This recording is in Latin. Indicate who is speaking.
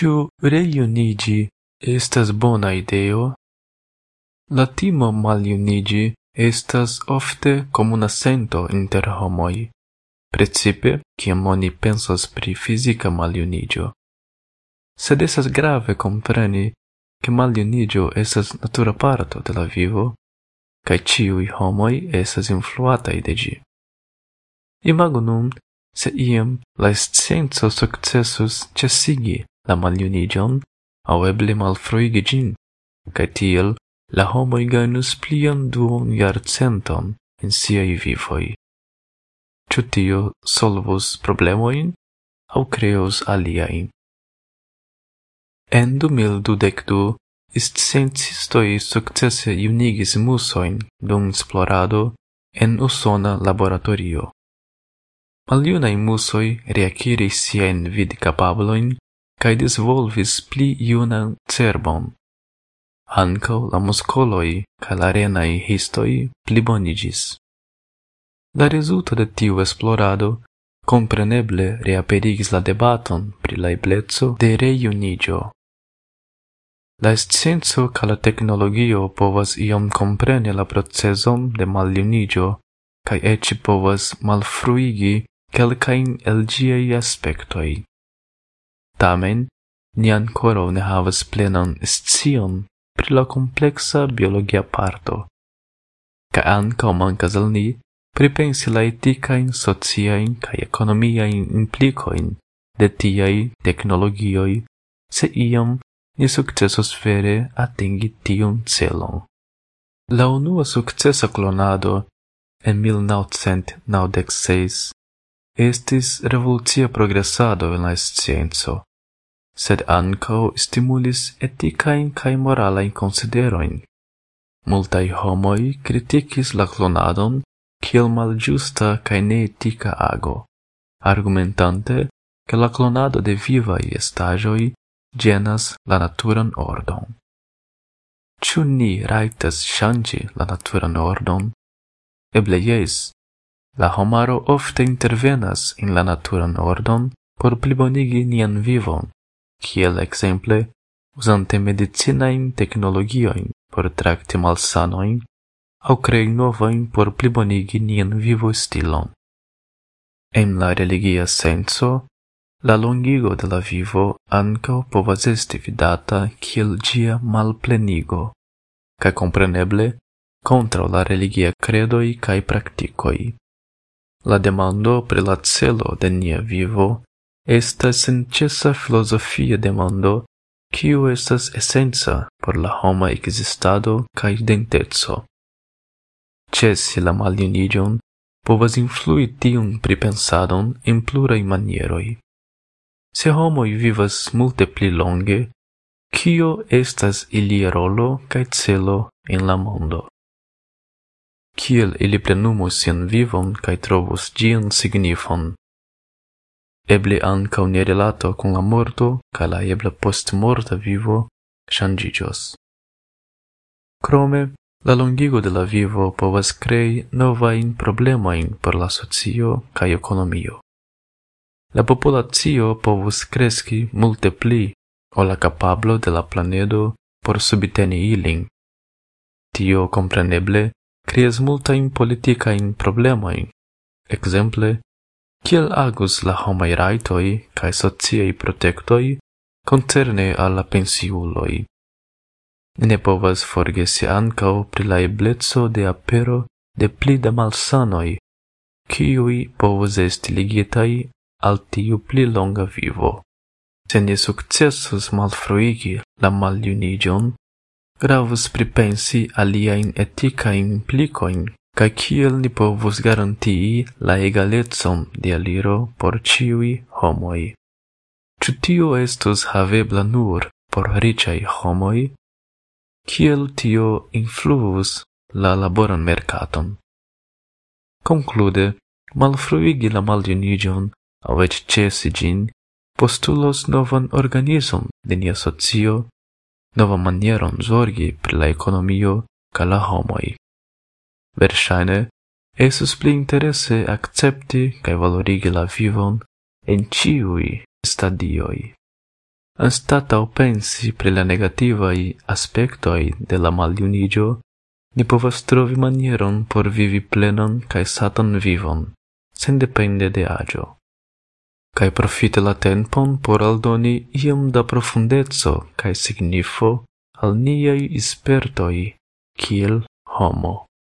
Speaker 1: Ciu rejuniĝi estas bona ideo? La timo maliunigi estas ofte comuna sento inter homoi, precipe ciam oni pensas pri fizika maliunigio. Sed esas grave kompreni che maliunigio estas natura parto de la vivo, kaj ciui homoi estas influatai de gi. Imagunum, se iam la scienzo successus cessigi la maljuniĝon aŭ eble malfruigi ĝin, kaj tiel la homoj gajnus plian duon jarcenton en siaj vivoj. Ĉu tio solvos problemojn aŭ kreos aliajn? En 2012 sciencistoj sukcese junigis musojn dum esplorado en usona laboratorio. Maljunaj musoj reakiris siajn vidkapablojn cae disvolvis pli iunan cerbon. Ankaŭ la muscoloi ca la renaj histoj pliboniĝis. La resulta de tiu esplorado compreneble reaperigis la debaton pri la ebleco de rejuniĝo. La scienzo ca la teknologio povas iom kompreni la procesom de maljuniĝo cae eĉ povas malfruigi kelkajn el ĝiaj aspektoj. Tamen, ni ancora ne havas plenan scion pri la complexa biologia parto, ca anca mancas al ni pripensi la eticain, sociain ca economiain implicoin de tiai technologioi, se iam ni successos vere atingi tiun celon. La unua successa clonado en 1996 estis revolucia progressado en la scienzo, sed ankaŭ stimulis etikajn cae moralajn consideroin. Multai homoi criticis la klonadon kiel malĝusta ne etica ago, argumentante, che la clonado de vivai estagioi genas la naturan ordon. Ciu ni raitas shangi la naturan ordon? Eble jes. La homaro ofte intervenas in la naturan ordon por plibonigi nian vivon, kiel exemple, usante medicinajn technologioin por tracti malsanoin, au crei novajn por plibonigi nian vivostilon. En la religia senso, la longigo de la vivo anco povas esti vidata kiel gia malplenigo, ca compreneble, contra la religia credoi cae practicoi. La demando pri la celo de nia vivo estas senĉesa filozofia demando, kiu estas esenca por la homa ekzistado kaj identeco. Ĉesi la maljuniĝon povas influi tiun pripensadon en pluraj manieroj. Se homoj vivas multe pli longe, kio estas ilia rolo kaj celo en la mondo. Kiel ili plenumos sian vivon kaj trovos ĝian signifon eble ankaŭ nia relato con la morto ca la ebla postmorta vivo changigios. Crome, la longigo de la vivo povas crei novain problemain por la socio ca economio. La populatio povus cresci multe pli o la capablo de la planedo por subteni ilin. Tio compreneble creas multain politicain problemain, exemple, Kiel agus la homai raitoi cae sociei protectoi concerne alla pensiuloi? Ne povas forgesi ancao pri la eblezzo de apero de pli da malsanoi, kiuj povas esti ligitai al tiu pli longa vivo. Se ne successus malfruigi la maliunigion, gravus pripensi aliajn etikajn implicoin kaj kiel ni povus garantii la egalecon de aliro por ciui homoi. Ĉu tio estos havebla nur por ricai homoi? Kiel tio influus la laboran mercaton? Conclude, malfruigi la maljunigion au et cesi gin postulos novan organizon de nia socio, nova manieron zorgi pri la economio ca la homoi. Verŝajne estus pli interese akcepti kaj valorigi la vivon en ĉiuj stadioj. Anstataŭ pensi pri la negativaj aspektoj de la maljuniĝo, ni povas trovi manieron por vivi plenan kaj satan vivon, sendepende de aĝo. Kaj profite la tempon por aldoni iom da profundeco kaj signifo al niaj spertoj kiel homo.